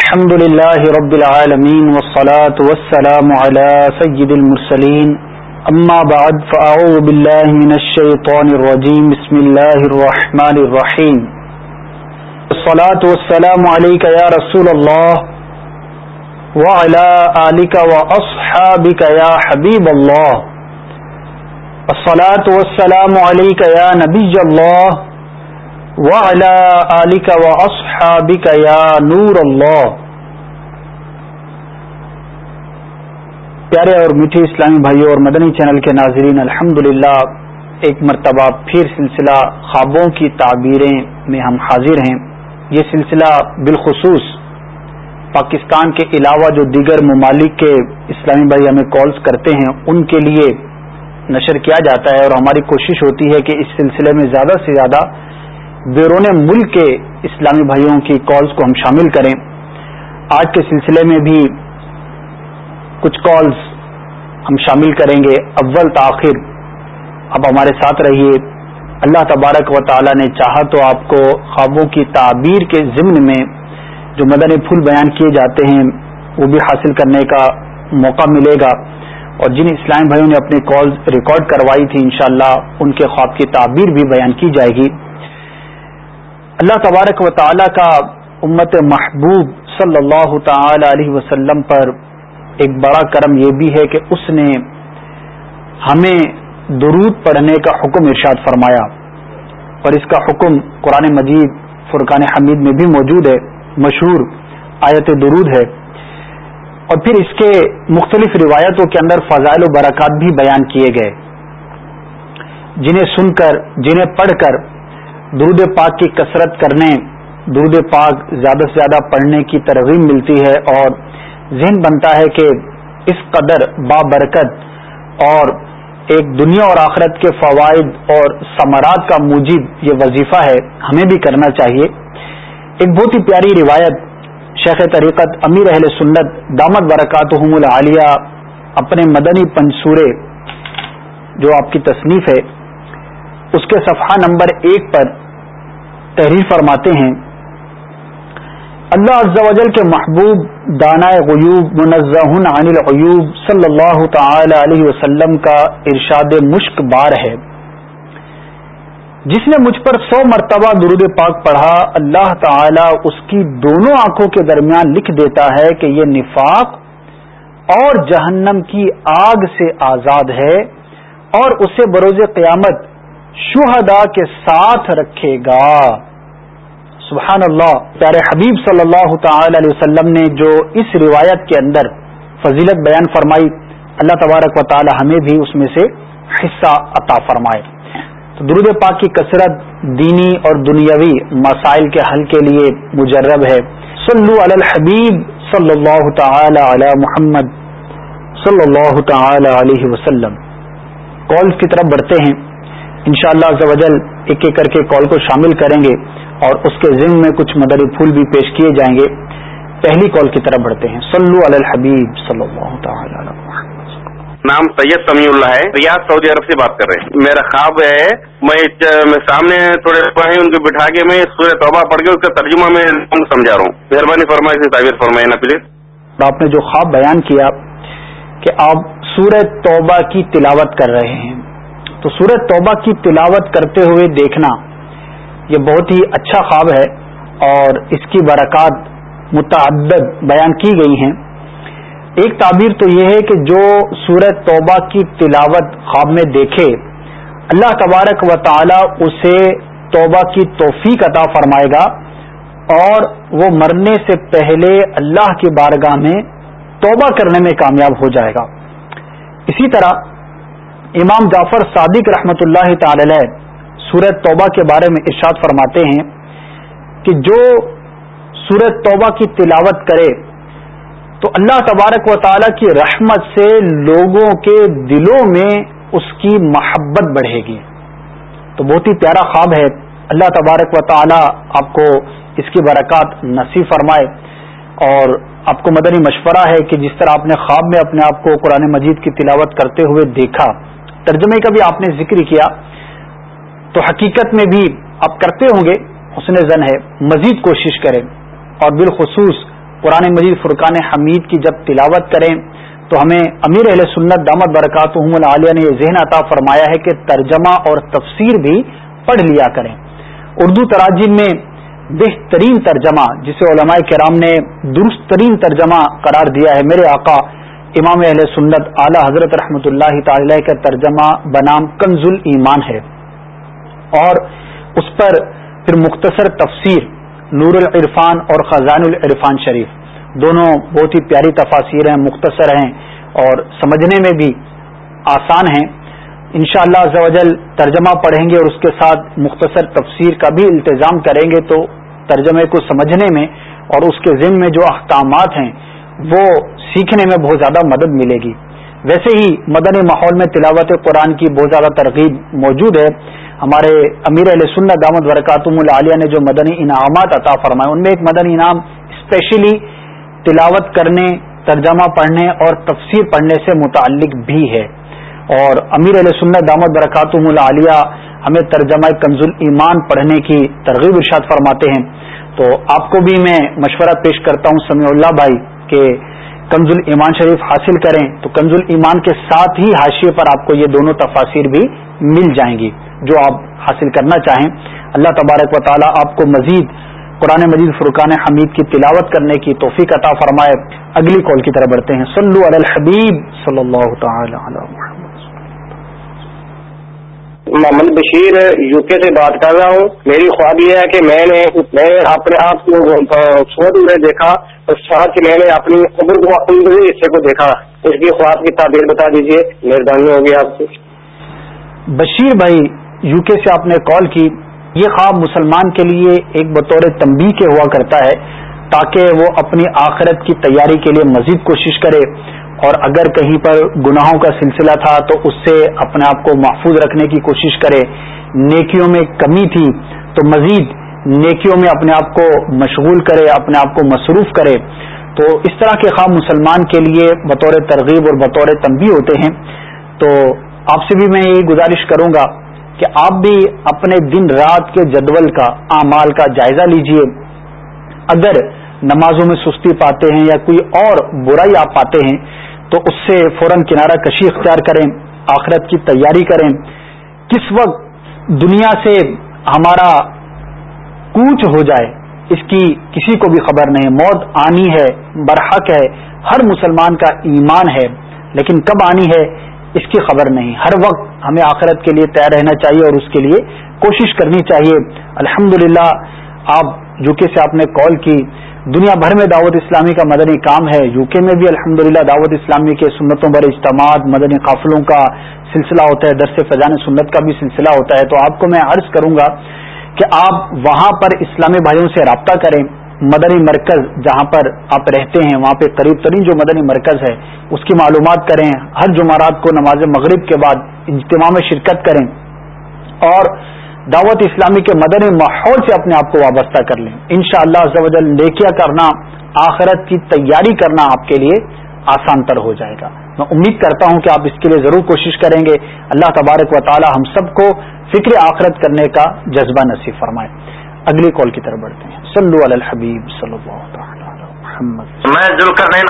الحمد لله رب العالمين والصلاة والسلام على سيد المرسلين. أما بعد، فأعوذ بالله من الشيطان الرجيم. بسم الله الرحمن الرحيم. الصلاة والسلام عليك يا رسول الله وعلى آلك وأصحابك يا حبيب الله. الصلاة والسلام عليك يا نبي الله وعلى آلك وأصحابك يا نور اللہ پیارے اور میٹھے اسلامی بھائیوں اور مدنی چینل کے ناظرین الحمد ایک مرتبہ پھر سلسلہ خوابوں کی تعبیریں میں ہم حاضر ہیں۔ یہ سلسلہ بالخصوص پاکستان کے علاوہ جو دیگر ممالک کے اسلامی بھائی ہمیں کالز کرتے ہیں، ان کے لیے نشر کیا جاتا ہے اور ہماری کوشش ہوتی ہے کہ اس سلسلے میں زیادہ سے زیادہ بیرون ملک کے اسلامی بھائیوں کی کالز کو ہم شامل کریں۔ آج کے سلسلے میں بھی کچھ کالز ہم شامل کریں گے۔ اول تاخیر اب ہمارے ساتھ رہیے۔ اللہ تبارک و تعالی نے چاہا تو آپ کو خوابوں کی تعبیر کے ضمن میں جو مدن پھول بیان کیے جاتے ہیں، وہ بھی حاصل کرنے کا موقع ملے گا۔ اور جن اسلام بھائیوں نے اپنے کالز ریکارڈ کروائی تھی، انشاءاللہ ان کے خواب کی تعبیر بھی بیان کی جائے گی۔ اللہ تبارک و تعالی کا امت محبوب صلی اللہ تعالی علیہ وسلم پر ایک بڑا کرم یہ بھی ہے کہ اس نے ہمیں درود پڑھنے کا حکم ارشاد فرمایا اور اس کا حکم قرآن مجید فرقان حمید میں بھی موجود ہے، مشہور آیت درود ہے۔ اور پھر اس کے مختلف روایتوں کے اندر فضائل و برکات بھی بیان کیے گئے۔ جنہیں سن کر، جنہیں پڑھ کر درود پاک کی کثرت کرنے، درود پاک زیادہ سے زیادہ پڑھنے کی ترغیب ملتی ہے اور ذہن بنتا ہے کہ اس قدر بابرکت اور ایک دنیا اور آخرت کے فوائد اور ثمرات کا موجب یہ وظیفہ ہے، ہمیں بھی کرنا چاہیے۔ ایک بہت ہی پیاری روایت شیخ طریقت امیر اہل سنت دامت برکات العالیہ اپنے مدنی پنصورے جو آپ کی تصنیف ہے، اس کے صفحہ نمبر ایک پر تحریر فرماتے ہیں، اللہ عز و جل کے محبوب دانا غیوب منزہ عن العیوب صلی اللہ تعالی علیہ وسلم کا ارشاد مشک بار ہے۔ جس نے مجھ پر سو مرتبہ درود پاک پڑھا، اللہ تعالی اس کی دونوں آنکھوں کے درمیان لکھ دیتا ہے کہ یہ نفاق اور جہنم کی آگ سے آزاد ہے اور اسے بروز قیامت شہدا کے ساتھ رکھے گا۔ سبحان اللہ پیارے حبیب صلی اللہ تعالی علیہ وسلم نے جو اس روایت کے اندر فضیلت بیان فرمائی، اللہ تبارک و تعالی ہمیں بھی اس میں سے حصہ عطا فرمائے۔ تو درود پاک کی کثرت دینی اور دنیاوی مسائل کے حل کے لیے مجرب ہے۔ صلو علی الحبیب صلی اللہ تعالی علی محمد صلی اللہ تعالی علیہ وسلم۔ کال کی طرف بڑھتے ہیں۔ انشاءاللہ شاء اللہ ایک ایک کر کے کال کو شامل کریں گے اور اس کے ذم میں کچھ مدری پھول بھی پیش کیے جائیں گے۔ پہلی کال کی طرف بڑھتے ہیں۔ صلو علی الحبیب صلی اللہ تعالی نام سید سمیع اللہ ہے۔ ریاض سعودی عرب سے بات کر رہے ہیں۔ میرا خواب ہے میں سامنے تھوڑے ان کو بٹھا کے میں سورہ توبہ پڑھ کے اس کا ترجمہ میں سمجھا رہا ہوں۔ مہربانی فرمائے سے تعبیر فرمائے نا پلیز۔ آپ نے جو خواب بیان کیا کہ آپ سورہ توبہ کی تلاوت کر رہے ہیں۔ تو سورج توبہ کی تلاوت کرتے ہوئے دیکھنا یہ بہت ہی اچھا خواب ہے اور اس کی برکات متعدد بیان کی گئی ہیں۔ ایک تعبیر تو یہ ہے کہ جو سورج توبہ کی تلاوت خواب میں دیکھے، اللہ تبارک و تعالی اسے توبہ کی توفیق عطا فرمائے گا اور وہ مرنے سے پہلے اللہ کی بارگاہ میں توبہ کرنے میں کامیاب ہو جائے گا۔ اسی طرح امام جعفر صادق رحمت اللہ تعالی سورت توبہ کے بارے میں ارشاد فرماتے ہیں کہ جو سورت توبہ کی تلاوت کرے تو اللہ تبارک و تعالی کی رحمت سے لوگوں کے دلوں میں اس کی محبت بڑھے گی۔ تو بہت ہی پیارا خواب ہے۔ اللہ تبارک و تعالی آپ کو اس کی برکات نصیب فرمائے۔ اور آپ کو مدنی مشورہ ہے کہ جس طرح آپ نے خواب میں اپنے آپ کو قرآن مجید کی تلاوت کرتے ہوئے دیکھا ترجمے کا بھی آپ نے ذکر کیا، تو حقیقت میں بھی آپ کرتے ہوں گے، حسن زن ہے، مزید کوشش کریں۔ اور بالخصوص قرآن مجید فرقان حمید کی جب تلاوت کریں، تو ہمیں امیر اہل سنت دامت برکات العالیہ نے یہ ذہن عطا فرمایا ہے کہ ترجمہ اور تفسیر بھی پڑھ لیا کریں۔ اردو تراجم میں بہترین ترجمہ، جسے علماء کرام نے درست ترین ترجمہ قرار دیا ہے، میرے آقا امام اہل سنت اعلی حضرت رحمۃ اللہ تعالی کا ترجمہ بنام کنز ایمان ہے۔ اور اس پر پھر مختصر تفسیر نور العرفان اور خزان العرفان شریف۔ دونوں بہت ہی پیاری تفاصیر ہیں، مختصر ہیں اور سمجھنے میں بھی آسان ہیں۔ ان شاء اللہ ترجمہ پڑھیں گے اور اس کے ساتھ مختصر تفسیر کا بھی التظام کریں گے تو ترجمے کو سمجھنے میں اور اس کے ذمے میں جو احکامات ہیں وہ سیکھنے میں بہت زیادہ مدد ملے گی۔ ویسے ہی مدنی ماحول میں تلاوت قرآن کی بہت زیادہ ترغیب موجود ہے۔ ہمارے امیر علیہ سنت دامد ورکاتم العالیہ نے جو مدنی انعامات عطا فرمائے، ان میں ایک مدنی انعام اسپیشلی تلاوت کرنے، ترجمہ پڑھنے اور تفسیر پڑھنے سے متعلق بھی ہے۔ اور امیر علیہ سنت دامد برکاتم العالیہ ہمیں ترجمہ کنز ایمان پڑھنے کی ترغیب ارشاد فرماتے ہیں۔ تو آپ کو بھی میں مشورہ پیش کرتا ہوں، سمیع اللہ بھائی۔ کہ کنز ایمان شریف حاصل کریں تو کنز ایمان کے ساتھ ہی حاشیے پر آپ کو یہ دونوں تفاصیر بھی مل جائیں گی جو آپ حاصل کرنا چاہیں۔ اللہ تبارک و تعالیٰ آپ کو مزید قرآن مجید فرقان حمید کی تلاوت کرنے کی توفیق عطا فرمائے۔ اگلی کال کی طرف بڑھتے ہیں۔ صلو علی الحبیب صلی اللہ تعالی علی محمد بشیر یو کے سے بات کر رہا ہوں۔ میری خواب یہ ہے کہ میں نے میں اپنے آپ کو میں دیکھا اور میں نے اپنی عمر کو اپنے حصے کو دیکھا۔ اس کی خواب کی تعبیر بتا دیجیے مہربانی ہوگی آپ سے بشیر بھائی، یو کے سے آپ نے کال کی۔ یہ خواب مسلمان کے لیے ایک بطور تمبی کے ہوا کرتا ہے تاکہ وہ اپنی آخرت کی تیاری کے لیے مزید کوشش کرے۔ اور اگر کہیں پر گناہوں کا سلسلہ تھا تو اس سے اپنے آپ کو محفوظ رکھنے کی کوشش کرے۔ نیکیوں میں کمی تھی تو مزید نیکیوں میں اپنے آپ کو مشغول کرے، اپنے آپ کو مصروف کرے۔ تو اس طرح کے خواب مسلمان کے لیے بطور ترغیب اور بطور تنبی ہوتے ہیں۔ تو آپ سے بھی میں یہ گزارش کروں گا کہ آپ بھی اپنے دن رات کے جدول کا، اعمال کا جائزہ لیجیے۔ اگر نمازوں میں سستی پاتے ہیں یا کوئی اور برائی آپ پاتے ہیں، تو اس سے فوراً کنارہ کشی اختیار کریں، آخرت کی تیاری کریں۔ کس وقت دنیا سے ہمارا کوچ ہو جائے، اس کی کسی کو بھی خبر نہیں۔ موت آنی ہے، برحق ہے، ہر مسلمان کا ایمان ہے، لیکن کب آنی ہے، اس کی خبر نہیں۔ ہر وقت ہمیں آخرت کے لیے تیار رہنا چاہیے اور اس کے لیے کوشش کرنی چاہیے۔ الحمد آپ یو کے سے آپ نے کال کی۔ دنیا بھر میں دعوت اسلامی کا مدنی کام ہے۔ یو کے میں بھی الحمد دعوت اسلامی کے سنتوں بر اجتماع مدنی قافلوں کا سلسلہ ہوتا ہے، درس فضان سنت کا بھی سلسلہ ہوتا ہے۔ تو آپ کو میں عرض کروں گا کہ آپ وہاں پر اسلامی بھائیوں سے رابطہ کریں۔ مدنی مرکز جہاں پر آپ رہتے ہیں، وہاں پہ قریب ترین جو مدنی مرکز ہے، اس کی معلومات کریں۔ ہر جمعرات کو نماز مغرب کے بعد اجتماع میں شرکت کریں۔ اور دعوت اسلامی کے مدنی ماحول سے اپنے آپ کو وابستہ کر لیں۔ ان شاء اللہ نیکیا کرنا، آخرت کی تیاری کرنا آپ کے لیے آسان تر ہو جائے گا۔ میں امید کرتا ہوں کہ آپ اس کے لیے ضرور کوشش کریں گے۔ اللہ تبارک و تعالی ہم سب کو فکر آخرت کرنے کا جذبہ نصیب فرمائے۔ اگلی کال کی طرف بڑھتے ہیں۔ صلو علی الحبیب صلی اللہ تعالی محمد۔ میں ذوالکرنین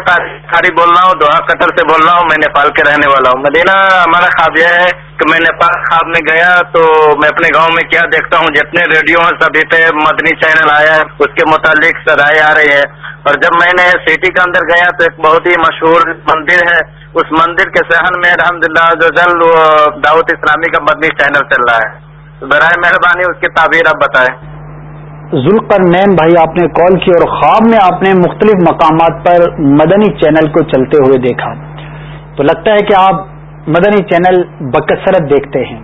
قاری بول رہا ہوں دوہا قطر سے بول رہا ہوں، میں نیپال کے رہنے والا ہوں۔ مدینہ ہمارا خواب یہ ہے کہ میں نیپال خواب میں گیا تو میں اپنے گاؤں میں کیا دیکھتا ہوں؟ جتنے ریڈیو ہیں سبھی پہ مدنی چینل آیا ہے، اس کے متعلق سدائے آ رہی ہے اور جب میں نے سٹی کے اندر گیا تو ایک بہت ہی مشہور مندر ہے۔ اس مندر کے سہن میں الحمد للہ جل دعوت اسلامی کا مدنی چینل چل رہا ہے۔ برائے مہربانی اس کی تعبیر اب بتائیں۔ ذوالقر نین بھائی، آپ نے کال کی اور خواب میں آپ نے مختلف مقامات پر مدنی چینل کو چلتے ہوئے دیکھا۔ تو لگتا ہے کہ آپ مدنی چینل بکثرت دیکھتے ہیں۔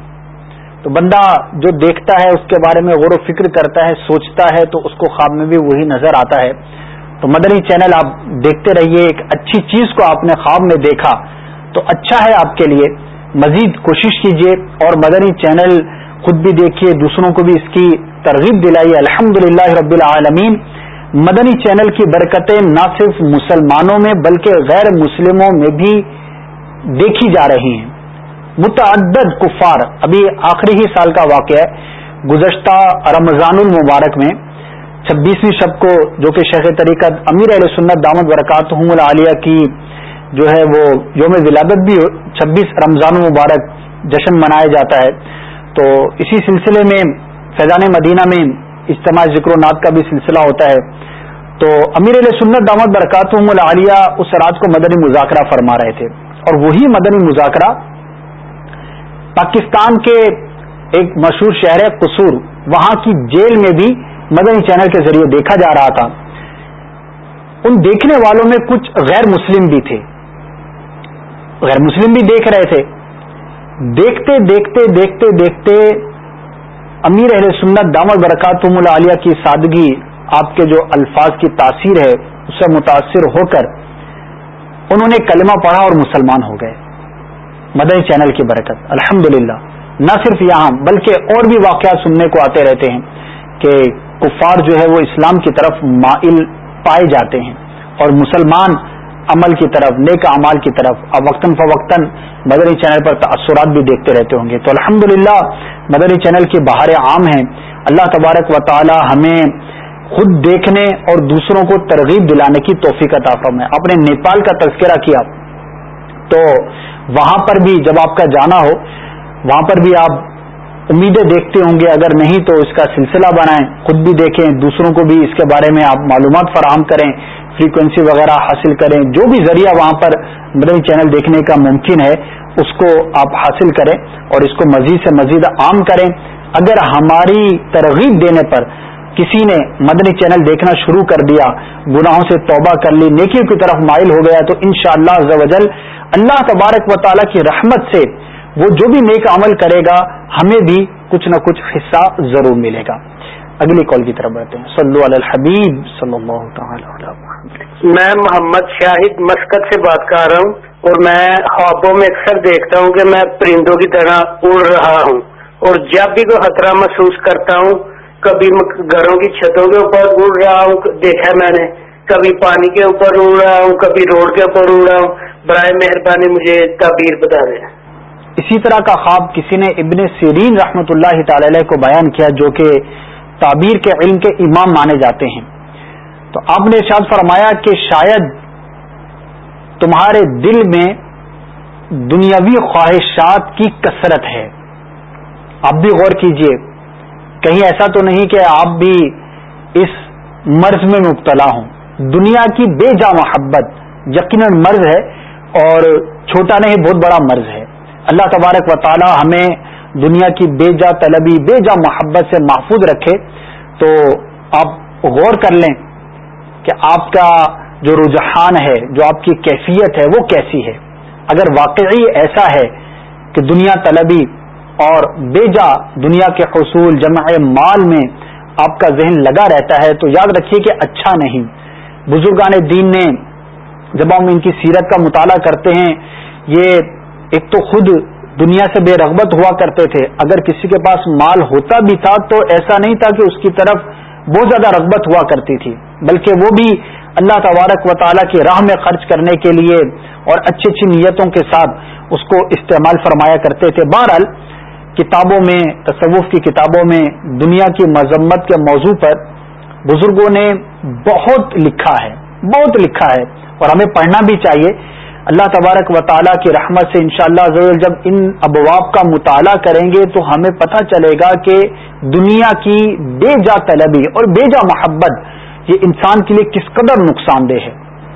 تو بندہ جو دیکھتا ہے، اس کے بارے میں غور و فکر کرتا ہے، سوچتا ہے، تو اس کو خواب میں بھی وہی نظر آتا ہے۔ تو مدنی چینل آپ دیکھتے رہیے، ایک اچھی چیز کو آپ نے خواب میں دیکھا۔ تو اچھا ہے آپ کے لیے۔ مزید کوشش کیجیے اور مدنی چینل خود بھی دیکھیے، دوسروں کو بھی اس کی ترغیب دلائی الحمد رب العالمین، مدنی چینل کی برکتیں نہ صرف مسلمانوں میں، بلکہ غیر مسلموں میں بھی دیکھی جا رہی ہیں۔ متعدد کفار، ابھی آخری ہی سال کا واقعہ ہے۔ گزشتہ رمضان المبارک میں چھبیسویں شب کو جو کہ شیخ طریقت امیر علیہ سنت دامد برکات العالیہ کی جو ہے وہ یوم ولادت بھی چھبیس رمضان مبارک جشن منایا جاتا ہے۔ تو اسی سلسلے میں فیضان مدینہ میں اجتماع ذکر و نعت کا بھی سلسلہ ہوتا ہے۔ تو امیر علیہ سنت دامد برکات العالیہ اس رات کو مدنی مذاکرہ فرما رہے تھے۔ اور وہی مدنی مذاکرہ۔ پاکستان کے ایک مشہور شہر ہے قصور، وہاں کی جیل میں بھی مدنی چینل کے ذریعے دیکھا جا رہا تھا۔ ان دیکھنے والوں میں کچھ غیر مسلم بھی تھے۔ غیر مسلم بھی دیکھ رہے تھے۔ دیکھتے دیکھتے دیکھتے دیکھتے امیر اہل سنت دامر برکات العالیہ کی سادگی آپ کے جو الفاظ کی تاثیر ہے، اس سے متاثر ہو کر انہوں نے کلمہ پڑھا اور مسلمان ہو گئے۔ مدنی چینل کی برکت۔ الحمد نہ صرف یہاں بلکہ اور بھی واقعات سننے کو آتے رہتے ہیں کہ کفار جو ہے وہ اسلام کی طرف مائل پائے جاتے ہیں اور مسلمان عمل کی طرف، نیک اعمال کی طرف اب وقتاً فوقتاً مدری چینل پر تاثرات بھی دیکھتے رہتے ہوں گے۔ تو الحمد مدری چینل کی بہار عام ہیں۔ اللہ تبارک و تعالی ہمیں خود دیکھنے اور دوسروں کو ترغیب دلانے کی توفیق عطا فرمائے۔ آپ نے نیپال کا تذکرہ کیا۔ تو وہاں پر بھی جب آپ کا جانا ہو، وہاں پر بھی آپ امیدیں دیکھتے ہوں گے۔ اگر نہیں تو اس کا سلسلہ بنائیں، خود بھی دیکھیں، دوسروں کو بھی اس کے بارے میں آپ معلومات فراہم کریں فریکوینسی وغیرہ حاصل کریں۔ جو بھی ذریعہ وہاں پر مدنی چینل دیکھنے کا ممکن ہے، اس کو آپ حاصل کریں اور اس کو مزید سے مزید عام کریں۔ اگر ہماری ترغیب دینے پر کسی نے مدنی چینل دیکھنا شروع کر دیا، گناہوں سے توبہ کر لی، نیکیوں کی طرف مائل ہو گیا، تو ان شاء اللہ اللہ تبارک و تعالیٰ کی رحمت سے وہ جو بھی نیک عمل کرے گا، ہمیں بھی کچھ نہ کچھ حصہ ضرور ملے گا۔ اگلی کال کی طرف بڑھتے ہیں۔ صلو علی الحبیب صلی اللہ تعالی میں محمد شاہد مسکت سے بات کر رہا ہوں اور میں خوابوں میں اکثر دیکھتا ہوں کہ میں پرندوں کی طرح اڑ رہا ہوں اور جب بھی کوئی خطرہ محسوس کرتا ہوں کبھی گھروں کی چھتوں کے اوپر اڑ رہا ہوں، دیکھا میں نے۔ کبھی پانی کے اوپر اڑ رہا ہوں، کبھی روڈ کے اوپر اڑ رہا ہوں۔ برائے مہربانی مجھے تعبیر بتا دیں اسی طرح کا خواب کسی نے ابن سیرین رحمت اللہ تعالی کو بیان کیا، جو کہ تعبیر کے علم کے امام مانے جاتے ہیں۔ تو آپ نے ارشاد فرمایا کہ شاید تمہارے دل میں دنیاوی خواہشات کی کثرت ہے۔ آپ بھی غور کیجیے۔ کہیں ایسا تو نہیں کہ آپ بھی اس مرض میں مبتلا ہوں۔ دنیا کی بے جا محبت یقیناً مرض ہے اور چھوٹا نہیں، بہت بڑا مرض ہے۔ اللہ تبارک و تعالی ہمیں دنیا کی بے جا طلبی، بے جا محبت سے محفوظ رکھے۔ تو آپ غور کر لیں کہ آپ کا جو رجحان ہے، جو آپ کی کیفیت ہے، وہ کیسی ہے۔ اگر واقعی ایسا ہے کہ دنیا طلبی اور بے جا دنیا کے حصول جمع مال میں آپ کا ذہن لگا رہتا ہے تو یاد رکھیے کہ اچھا نہیں۔ بزرگان دین نے جب ہم ان کی سیرت کا مطالعہ کرتے ہیں، یہ ایک تو خود دنیا سے بے رغبت ہوا کرتے تھے۔ اگر کسی کے پاس مال ہوتا بھی تھا تو ایسا نہیں تھا کہ اس کی طرف بہت زیادہ رغبت ہوا کرتی تھی، بلکہ وہ بھی اللہ تبارک و تعالیٰ کی راہ میں خرچ کرنے کے لیے اور اچھی اچھی نیتوں کے ساتھ اس کو استعمال فرمایا کرتے تھے۔ بہرحال کتابوں میں، تصوف کی کتابوں میں، دنیا کی مذمت کے موضوع پر بزرگوں نے بہت لکھا ہے، بہت لکھا ہے، اور ہمیں پڑھنا بھی چاہیے۔ اللہ تبارک و تعالیٰ کی رحمت سے انشاءاللہ شاء اللہ جب ان ابواب کا مطالعہ کریں گے تو ہمیں پتہ چلے گا کہ دنیا کی بے جا طلبی اور بے جا محبت یہ انسان کے لیے کس قدر نقصان دہ ہے۔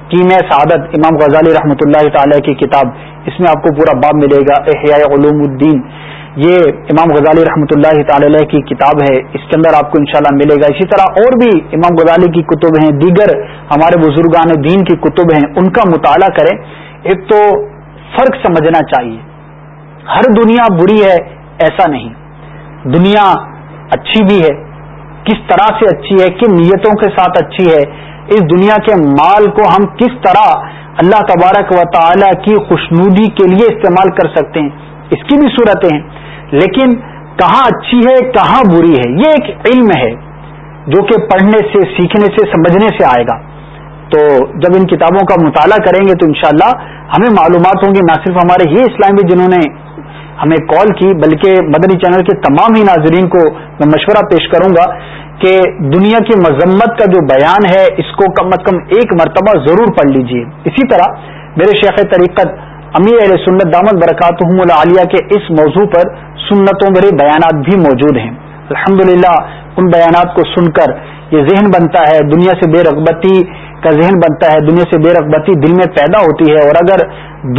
کی میں سعادت، امام غزالی رحمۃ اللہ تعالی کی کتاب، اس میں آپ کو پورا باب ملے گا، احیاء علوم الدین۔ یہ امام غزالی رحمۃ اللہ تعالی کی کتاب ہے، اس کے اندر آپ کو انشاءاللہ ملے گا۔ اسی طرح اور بھی امام غزالی کی کتب ہیں، دیگر ہمارے بزرگان دین کی کتب ہیں، ان کا مطالعہ کریں۔ ایک تو فرق سمجھنا چاہیے۔ ہر دنیا بری ہے، ایسا نہیں۔ دنیا اچھی بھی ہے، کس طرح سے اچھی ہے، کن نیتوں کے ساتھ اچھی ہے، اس دنیا کے مال کو ہم کس طرح اللہ تبارک و تعالی کی خوشنودی کے لیے استعمال کر سکتے ہیں۔ اس کی بھی صورتیں ہیں۔ لیکن کہاں اچھی ہے، کہاں بری ہے، یہ ایک علم ہے جو کہ پڑھنے سے، سیکھنے سے، سمجھنے سے آئے گا۔ تو جب ان کتابوں کا مطالعہ کریں گے تو انشاءاللہ ہمیں معلومات ہوں گی، نہ صرف ہمارے یہ اسلامی جنہوں نے ہمیں کال کی، بلکہ مدنی چینل کے تمام ہی ناظرین کو میں مشورہ پیش کروں گا کہ دنیا کی مذمت کا جو بیان ہے، اس کو کم از کم ایک مرتبہ ضرور پڑھ لیجیے۔ اسی طرح میرے شیخ طریقت امیر علیہ سنت دامد برکات العالیہ کے اس موضوع پر سنتوں بھرے بیانات بھی موجود ہیں۔ الحمد ان بیانات کو سن کر یہ ذہن بنتا ہے، دنیا سے بے رغبتی کا ذہن بنتا ہے، دنیا سے بے رغبتی دل میں پیدا ہوتی ہے اور اگر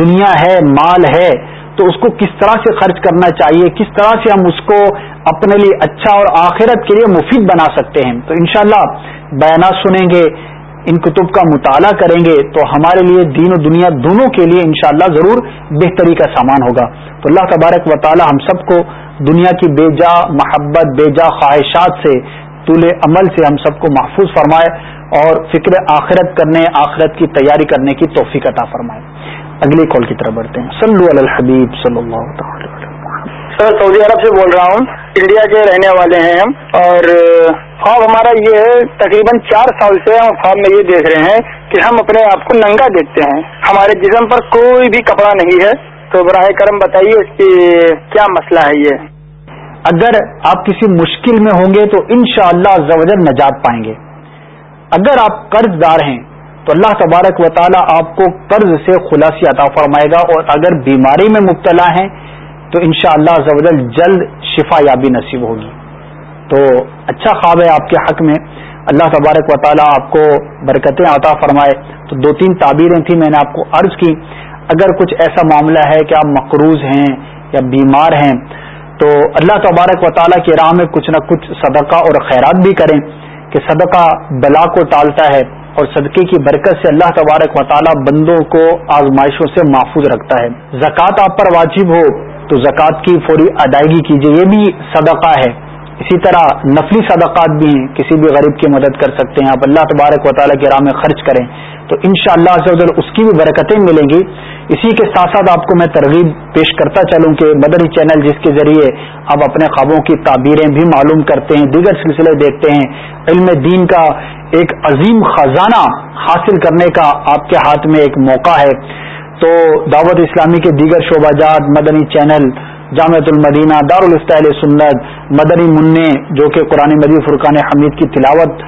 دنیا ہے، مال ہے، تو اس کو کس طرح سے خرچ کرنا چاہیے؟ کس طرح سے ہم اس کو اپنے لیے اچھا اور آخرت کے لیے مفید بنا سکتے ہیں؟ تو انشاءاللہ بیانات سنیں گے۔ ان کتب کا مطالعہ کریں گے تو ہمارے لیے دین و دنیا دونوں کے لیے انشاءاللہ ضرور بہتری کا سامان ہوگا۔ تو اللہ تبارک و تعالی ہم سب کو دنیا کی بے جا محبت بے جا خواہشات سے، طول عمل سے ہم سب کو محفوظ فرمائے اور فکر آخرت کرنے، آخرت کی تیاری کرنے کی توفیق عطا فرمائے۔ اگلی کال کی طرف بڑھتے ہیں۔ صلو علی الحبیب صلی اللہ تعالی سر، سعودی عرب سے بول رہا ہوں۔ انڈیا کے رہنے والے ہیں ہم۔ اور خواب ہمارا یہ ہے، تقریباً چار سال سے ہم خواب میں یہ دیکھ رہے ہیں کہ ہم اپنے آپ کو ننگا دیکھتے ہیں۔ ہمارے جسم پر کوئی بھی کپڑا نہیں ہے۔ تو براہ کرم بتائیے اس کی کیا مسئلہ ہے یہ؟ اگر آپ کسی مشکل میں ہوں گے تو انشاءاللہ شاء اللہ نجات پائیں گے۔ اگر آپ قرض دار ہیں تو اللہ تبارک و تعالیٰ آپ کو قرض سے خلاصی عطا فرمائے گا۔ اور اگر بیماری میں مبتلا ہیں تو ان شاء اللہ جلد شفا یابی نصیب ہوگی۔ تو اچھا خواب ہے آپ کے حق میں۔ اللہ تبارک و تعالیٰ آپ کو برکتیں عطا فرمائے۔ تو دو تین تعبیریں تھیں میں نے آپ کو عرض کی۔ اگر کچھ ایسا معاملہ ہے کہ آپ مقروض ہیں یا بیمار ہیں، تو اللہ تبارک و تعالیٰ کی راہ میں کچھ نہ کچھ صدقہ اور خیرات بھی کریں کہ صدقہ بلا کو ٹالتا ہے اور صدقے کی برکت سے اللہ تبارک مطالعہ بندوں کو آزمائشوں سے محفوظ رکھتا ہے۔ زکوٰۃ آپ پر واجب ہو۔ تو زکوٰۃ کی فوری ادائیگی کیجیے، یہ بھی صدقہ ہے۔ اسی طرح نفلی صدقات بھی ہیں، کسی بھی غریب کی مدد کر سکتے ہیں، آپ اللہ تبارک و تعالیٰ کی راہ میں خرچ کریں۔ تو ان شاء اللہ اس کی بھی برکتیں ملیں گی۔ اسی کے ساتھ ساتھ آپ کو میں ترغیب پیش کرتا چلوں کہ مدری چینل جس کے ذریعے آپ اپنے خوابوں کی تعبیریں بھی معلوم کرتے ہیں، دیگر سلسلے دیکھتے ہیں، علم دین کا ایک عظیم خزانہ حاصل کرنے کا آپ کے ہاتھ میں ایک موقع ہے۔ تو دعوت اسلامی کے دیگر شعبہ جات، مدنی چینل، جامعۃ المدینہ دارالفتعل سنت، مدنی منع، جو کہ قرآن مجید فرقان حمید کی تلاوت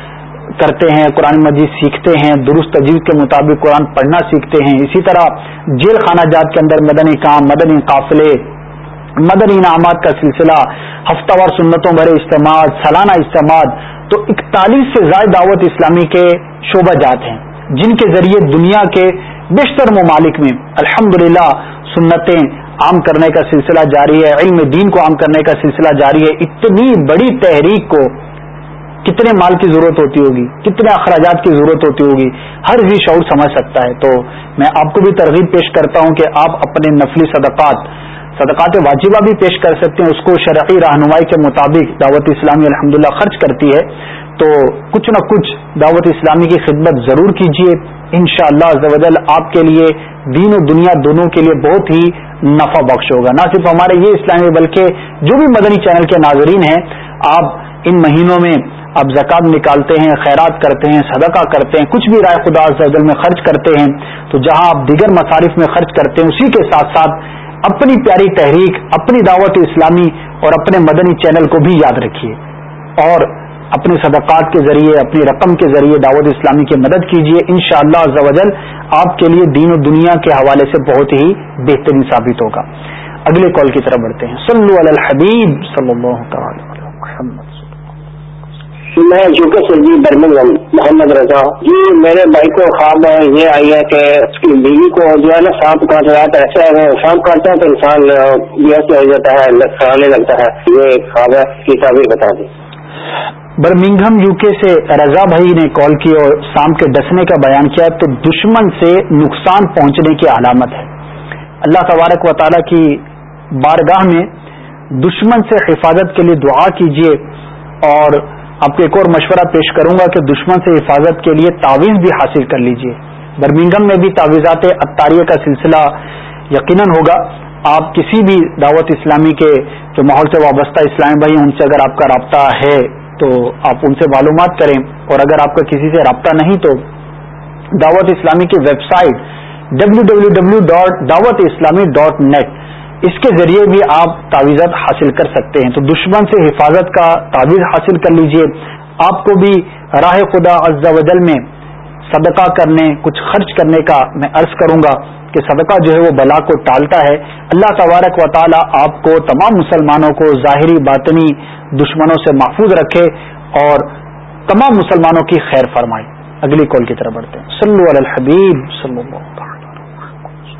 کرتے ہیں، قرآن مجید سیکھتے ہیں، درست تجیز کے مطابق قرآن پڑھنا سیکھتے ہیں، اسی طرح جیل خانہ جات کے اندر مدنی کام، مدنی قافلے، مدنی انعامات کا سلسلہ ہفتہ وار سنتوں بھرے اجتماع سالانہ اجتماع تو اکتالیس سے زائد دعوت اسلامی کے شعبہ جات ہیں، جن کے ذریعے دنیا کے بیشتر ممالک میں الحمدللہ سنتیں عام کرنے کا سلسلہ جاری ہے، علم دین کو عام کرنے کا سلسلہ جاری ہے۔ اتنی بڑی تحریک کو کتنے مال کی ضرورت ہوتی ہوگی، کتنے اخراجات کی ضرورت ہوتی ہوگی، ہر بھی شعور سمجھ سکتا ہے۔ تو میں آپ کو بھی ترغیب پیش کرتا ہوں کہ آپ اپنے نفلی صدقات صدقات واجبہ بھی پیش کر سکتے ہیں۔ اس کو شرعی رہنمائی کے مطابق دعوت اسلامی الحمدللہ خرچ کرتی ہے۔ تو کچھ نہ کچھ دعوت اسلامی کی خدمت ضرور کیجیے ان شاء اللہ آپ کے لیے دین و دنیا دونوں کے لیے بہت ہی نفع بخش ہوگا۔ نہ صرف ہمارے یہ اسلامی بلکہ جو بھی مدنی چینل کے ناظرین ہیں، آپ ان مہینوں میں آپ زکات نکالتے ہیں، خیرات کرتے ہیں، صدقہ کرتے ہیں، کچھ بھی رائے خدا زل میں خرچ کرتے ہیں، تو جہاں آپ دیگر مصارف میں خرچ کرتے ہیں، اسی کے ساتھ ساتھ اپنی پیاری تحریک، اپنی دعوت اسلامی اور اپنے مدنی چینل کو بھی یاد رکھیے۔ اور اپنے صدقات کے ذریعے، اپنی رقم کے ذریعے دعوت اسلامی کی مدد کیجیے ان شاء اللہ آپ کے لیے دین و دنیا کے حوالے سے بہت ہی بہترین ثابت ہوگا۔ اگلے کال کی طرف بڑھتے ہیں۔ صلو علی الحبیب صلی اللہ تعالی میں یوکے سے جی برمنگم محمد رضا۔ جی میرے بھائی کو خواب یہ آئی ہے کہ اس کی بیوی کو جو ہے نا سانپ کاٹ رہا ہے ایسے سانپ کاٹتا ہے تو انسان ہو جاتا ہے لگتا ہے۔ یہ خواب ہے کی تعبیر بتا دیں۔ برمنگھم یو کے سے رضا بھائی نے کال کی اور شام کے ڈسنے کا بیان کیا تو دشمن سے نقصان پہنچنے کی علامت ہے۔ اللہ تبارک و تعالیٰ کی بارگاہ میں دشمن سے حفاظت کے لیے دعا کیجیے اور آپ کو ایک اور مشورہ پیش کروں گا کہ دشمن سے حفاظت کے لیے تعویذ بھی حاصل کر لیجیے برمنگم میں بھی تعویذات اطاریہ کا سلسلہ یقیناً ہوگا۔ آپ کسی بھی دعوت اسلامی کے جو ماحول سے وابستہ اسلامی بھائی ان سے اگر آپ کا رابطہ ہے تو آپ ان سے معلومات کریں اور اگر آپ کا کسی سے رابطہ نہیں تو دعوت اسلامی کی website W W W dot Dawat Islami dot net اس کے ذریعے بھی آپ تعویذات حاصل کر سکتے ہیں تو دشمن سے حفاظت کا تعویذ حاصل کر لیجیے آپ کو بھی راہ خدا عز و جل میں صدقہ کرنے، کچھ خرچ کرنے کا میں عرض کروں گا۔ کہ صدقہ جو ہے وہ بلا کو ٹالتا ہے۔ اللہ تبارک و تعالی آپ کو تمام مسلمانوں کو ظاہری باطنی دشمنوں سے محفوظ رکھے اور تمام مسلمانوں کی خیر فرمائے۔ اگلی کال کی طرف بڑھتے ہیں۔ صلو علی الحبیب، صلو اللہ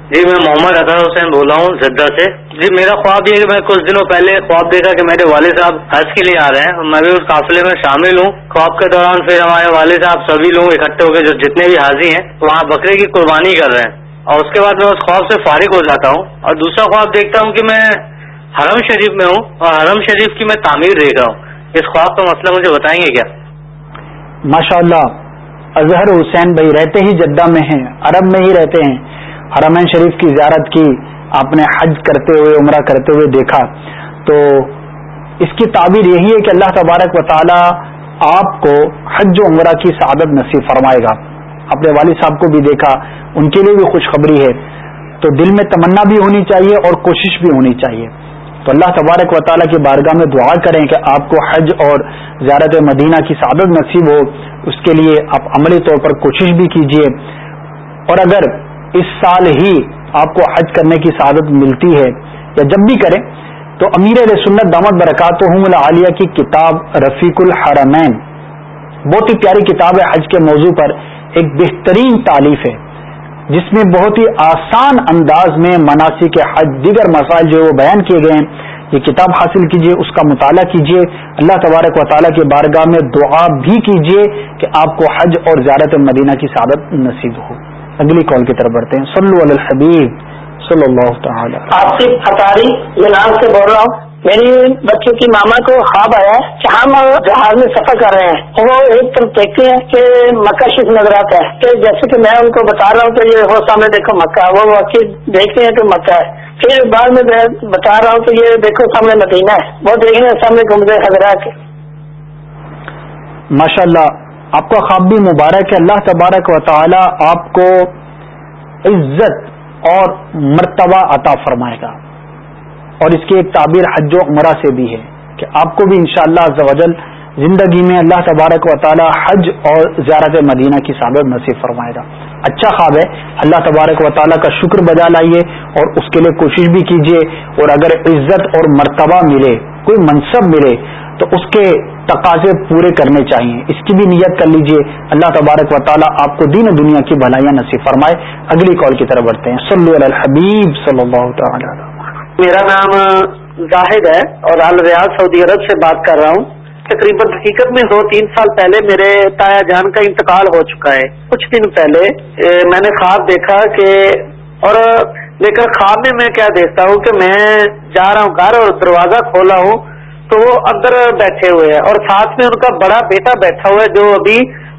جی میں محمد اطہر حسین بول رہا ہوں، زدہ سے۔ جی میرا خواب یہ کہ میں کچھ دنوں پہلے خواب دیکھا کہ میرے والد صاحب حج کے لیے آ رہے ہیں۔ میں بھی اس قافلے میں شامل ہوں۔ خواب کے دوران پھر ہمارے والد صاحب سبھی لوگ اکٹھے ہو کے جو جتنے بھی حاضی ہیں، وہاں بکرے کی قربانی کر رہے ہیں۔ اور اس کے بعد میں اس خواب سے فارغ ہو جاتا ہوں اور دوسرا خواب دیکھتا ہوں کہ میں حرم شریف میں ہوں اور حرم شریف کی میں تعمیر دیکھ رہا ہوں۔ اس خواب کا مسئلہ مجھے بتائیں گے کیا؟ ماشاء اللہ اظہر حسین بھائی رہتے ہی جدہ میں ہیں، عرب میں ہی رہتے ہیں۔ حرمین شریف کی زیارت کی آپ نے حج کرتے ہوئے، عمرہ کرتے ہوئے دیکھا۔ تو اس کی تعبیر یہی ہے کہ اللہ تبارک و تعالی آپ کو حج و عمرہ کی سعادت نصیب فرمائے گا۔ اپنے والد صاحب کو بھی دیکھا۔ ان کے لیے بھی خوشخبری ہے۔ تو دل میں تمنا بھی ہونی چاہیے اور کوشش بھی ہونی چاہیے۔ تو اللہ تبارک و تعالیٰ کی بارگاہ میں دعا کریں کہ آپ کو حج اور زیارت مدینہ کی سعادت نصیب ہو۔ اس کے لیے آپ عملی طور پر کوشش بھی کیجیے۔ اور اگر اس سال ہی آپ کو حج کرنے کی سعادت ملتی ہے یا جب بھی کریں، تو امیر علیہ دامت برکات العالیہ کی کتاب رفیق الحرمین۔ بہت ہی پیاری کتاب ہے حج کے موضوع پر۔ ایک بہترین تعلیف ہے۔ جس میں بہت ہی آسان انداز میں مناسب کے حج، دیگر مسائل جو وہ بیان کیے گئے ہیں۔ یہ کتاب حاصل کیجیے اس کا مطالعہ کیجیے اللہ تبارک و تعالیٰ کے بارگاہ میں دعا بھی کیجیے کہ آپ کو حج اور زیارت مدینہ کی سعادت نصیب ہو۔ اگلی کال کی طرف بڑھتے ہیں۔ صلو علی الحبیب صلی اللہ تعالی آصف اتاری نام سے بول رہا ہوں۔ میری بچوں کی ماما کو خواب آیا کہ ہم جہاز میں سفر کر رہے ہیں۔ وہ ایک طرف دیکھتے ہیں کہ مکہ شریف نظر آتا ہے۔ کہ جیسے کہ میں ان کو بتا رہا ہوں کہ یہ ہو سامنے دیکھو مکہ، وہ واقعی دیکھتے ہیں کہ مکہ ہے۔ پھر بعد میں بتا رہا ہوں کہ یہ دیکھو سامنے مدینہ ہے۔ وہ دیکھنے سامنے گھومتے حضرات ماشاء اللہ آپ کا خواب بھی مبارک ہے۔ اللہ تبارک و تعالی آپ کو عزت اور مرتبہ عطا فرمائے گا۔ اور اس کی ایک تعبیر حج و عمرہ سے بھی ہے کہ آپ کو بھی انشاءاللہ شاء اللہ زندگی میں اللہ تبارک و تعالی حج اور زیارت مدینہ کی سعادت نصیب فرمائے گا۔ اچھا خواب ہے۔ اللہ تبارک و تعالیٰ کا شکر بجا لائیے اور اس کے لیے کوشش بھی کیجیے اور اگر عزت اور مرتبہ ملے، کوئی منصب ملے، تو اس کے تقاضے پورے کرنے چاہیے۔ اس کی بھی نیت کر لیجیے اللہ تبارک و تعالیٰ آپ کو دین دنیا کی بھلائیاں نصیب فرمائے۔ اگلی کال کی طرف بڑھتے ہیں۔ صلی اللہ الحبیب صلی اللہ تعالی میرا نام زاہد ہے اور ال ریاض سعودی عرب سے بات کر رہا ہوں۔ تقریباً حقیقت میں دو تین سال پہلے میرے تایا جان کا انتقال ہو چکا ہے۔ کچھ دن پہلے میں نے خواب دیکھا کہ، اور لیکن خواب میں میں کیا دیکھتا ہوں کہ میں جا رہا ہوں، گھر اور دروازہ کھولا ہوں، تو وہ اندر بیٹھے ہوئے ہیں اور ساتھ میں ان کا بڑا بیٹا بیٹھا ہوا ہے جو ابھی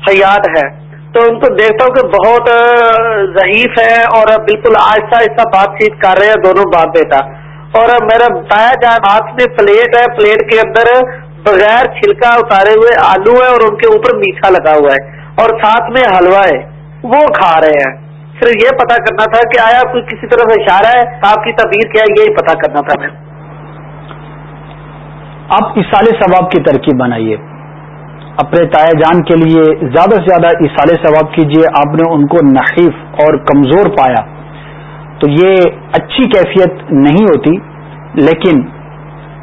حیات ہے۔ تو ان کو دیکھتا ہوں کہ بہت ضعیف ہے اور بالکل آہستہ آہستہ بات چیت کر رہے ہیں دونوں باپ بیٹا۔ اور میرا بتایا جائے ہاتھ میں پلیٹ ہے، پلیٹ کے اندر بغیر چھلکا اتارے ہوئے آلو ہے اور ان کے اوپر میٹھا لگا ہوا ہے اور ساتھ میں حلوہ ہے، وہ کھا رہے ہیں۔ صرف یہ پتا کرنا تھا کہ آیا کوئی کسی طرح سے اشارہ ہے، آپ کی تبیر کیا ہے، یہی پتا کرنا تھا میں۔ آپ اسال ثواب کی ترکیب بنائیے۔ اپنے تائے جان کے لیے زیادہ سے زیادہ اسال ثواب کیجیے، آپ نے ان کو نحیف اور کمزور پایا۔ تو یہ اچھی کیفیت نہیں ہوتی، لیکن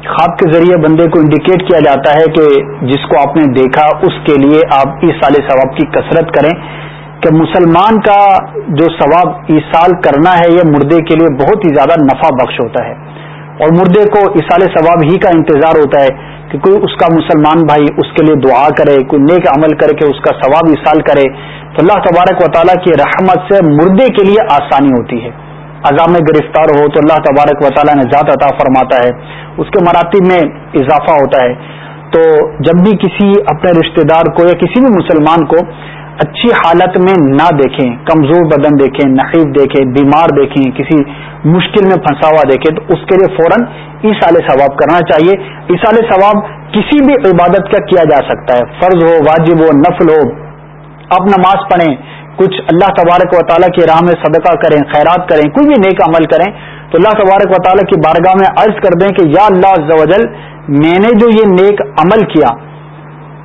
خواب کے ذریعے بندے کو انڈیکیٹ کیا جاتا ہے کہ جس کو آپ نے دیکھا، اس کے لیے آپ اسال ثواب کی کثرت کریں کہ مسلمان کا جو ثواب ایسال کرنا ہے، یہ مردے کے لیے بہت ہی زیادہ نفع بخش ہوتا ہے۔ اور مردے کو اسال ثواب ہی کا انتظار ہوتا ہے کہ کوئی اس کا مسلمان بھائی اس کے لیے دعا کرے، کوئی نیک عمل کرے کہ اس کا ثواب اصال کرے۔ تو اللہ تبارک و تعالیٰ کی رحمت سے مردے کے لیے آسانی ہوتی ہے۔ عذاب میں گرفتار ہو تو اللہ تبارک و تعالیٰ نے ذات عطا فرماتا ہے، اس کے مراتب میں اضافہ ہوتا ہے۔ تو جب بھی کسی اپنے رشتہ دار کو یا کسی بھی مسلمان کو اچھی حالت میں نہ دیکھیں، کمزور بدن دیکھیں نحیف دیکھیں، بیمار دیکھیں، کسی مشکل میں پھنسا ہوا دیکھیں، تو اس کے لیے فوراً ایسال ثواب کرنا چاہیے۔ ایسال ثواب کسی بھی عبادت کا کیا جا سکتا ہے، فرض ہو، واجب ہو، نفل ہو اب نماز پڑھیں کچھ اللہ تبارک و تعالیٰ کی راہ میں صدقہ کریں، خیرات کریں، کوئی بھی نیک عمل کریں، تو اللہ تبارک و تعالیٰ کی بارگاہ میں عرض کر دیں کہ یا اللہ میں نے جو یہ نیک عمل کیا،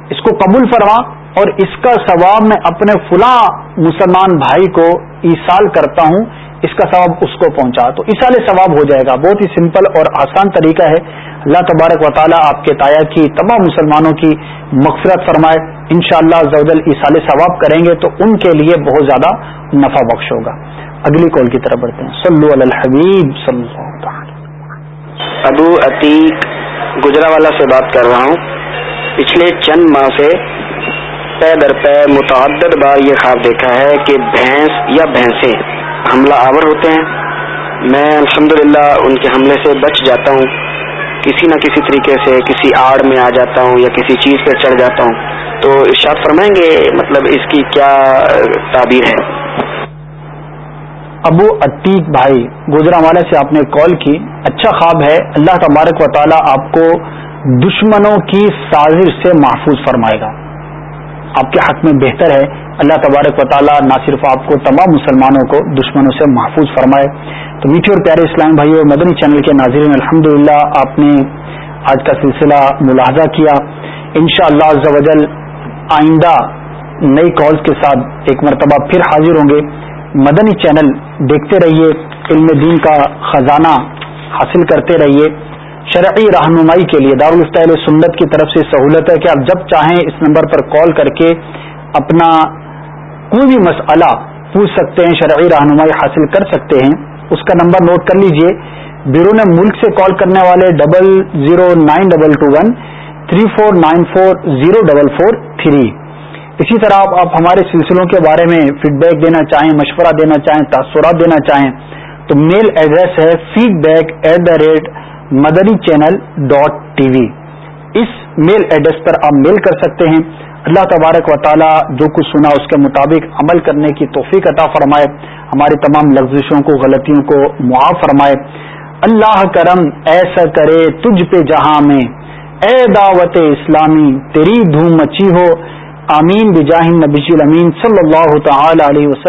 اس کو قبول فرما اور اس کا ثواب میں اپنے فلاں مسلمان بھائی کو ایسال کرتا ہوں، اس کا ثواب اس کو پہنچا۔ تو ایسال ثواب ہو جائے گا۔ بہت ہی سمپل اور آسان طریقہ ہے۔ اللہ تبارک و تعالیٰ آپ کے تایا کی تمام مسلمانوں کی مغفرت فرمائے۔ ان شاء اللہ زودل ثواب کریں گے تو ان کے لیے بہت زیادہ نفع بخش ہوگا۔ اگلی کال کی طرف بڑھتے ہیں۔ صلو علی الحبیب، صلی اللہ تعالی۔ ابو عتیق گجرا والا سے بات کر رہا ہوں۔ پچھلے چند ماہ سے پے در پے متعدد بار یہ خواب دیکھا ہے کہ بھینس یا بھینسیں حملہ آور ہوتے ہیں۔ میں الحمدللہ ان کے حملے سے بچ جاتا ہوں۔ کسی نہ کسی طریقے سے کسی آڑ میں آ جاتا ہوں یا کسی چیز پہ چڑھ جاتا ہوں، تو ارشاد فرمائیں گے مطلب اس کی کیا تعبیر ہے؟ ابو عتیق بھائی گجرا والا سے آپ نے کال کی۔ اچھا خواب ہے، اللہ تبارک و تعالیٰ آپ کو دشمنوں کی سازش سے محفوظ فرمائے گا۔ آپ کے حق میں بہتر ہے۔ اللہ تبارک و تعالیٰ نہ صرف آپ کو، تمام مسلمانوں کو دشمنوں سے محفوظ فرمائے۔ تو میٹھی اور پیارے اسلام بھائی اور مدنی چینل کے ناظرین الحمد آپ نے آج کا سلسلہ ملاحظہ کیا۔ ان شاء اللہ آئندہ نئی کالز کے ساتھ ایک مرتبہ پھر حاضر ہوں گے۔ مدنی چینل دیکھتے رہیے، علم دین کا خزانہ حاصل کرتے رہیے۔ شرعی رہنمائی کے لیے دارالفتہ سنت کی طرف سے سہولت ہے کہ آپ جب چاہیں اس نمبر پر کال کر کے اپنا کوئی بھی مسئلہ پوچھ سکتے ہیں، شرعی رہنمائی حاصل کر سکتے ہیں، اس کا نمبر نوٹ کر لیجیے۔ بیرون ملک سے کال کرنے والے double zero nine double two one three four nine four zero double four three اسی طرح آپ ہمارے سلسلوں کے بارے میں فیڈ بیک دینا چاہیں، مشورہ دینا چاہیں، تاثرات دینا چاہیں، تو میل ایڈریس ہے feedback at the rate Madani channel dot T V us mail address پر آپ میل کر سکتے ہیں۔ اللہ تبارک و تعالی جو کچھ سنا اس کے مطابق عمل کرنے کی توفیق عطا فرمائے، ہماری تمام لفزشوں کو، غلطیوں کو معاف فرمائے۔ اللہ کرم ایسا کرے تجھ پہ جہاں میں۔ اے دعوت اسلامی، تیری دھوم مچی ہو۔ آمین بجاہ نبی امین صلی اللہ تعالی علیہ وسلم۔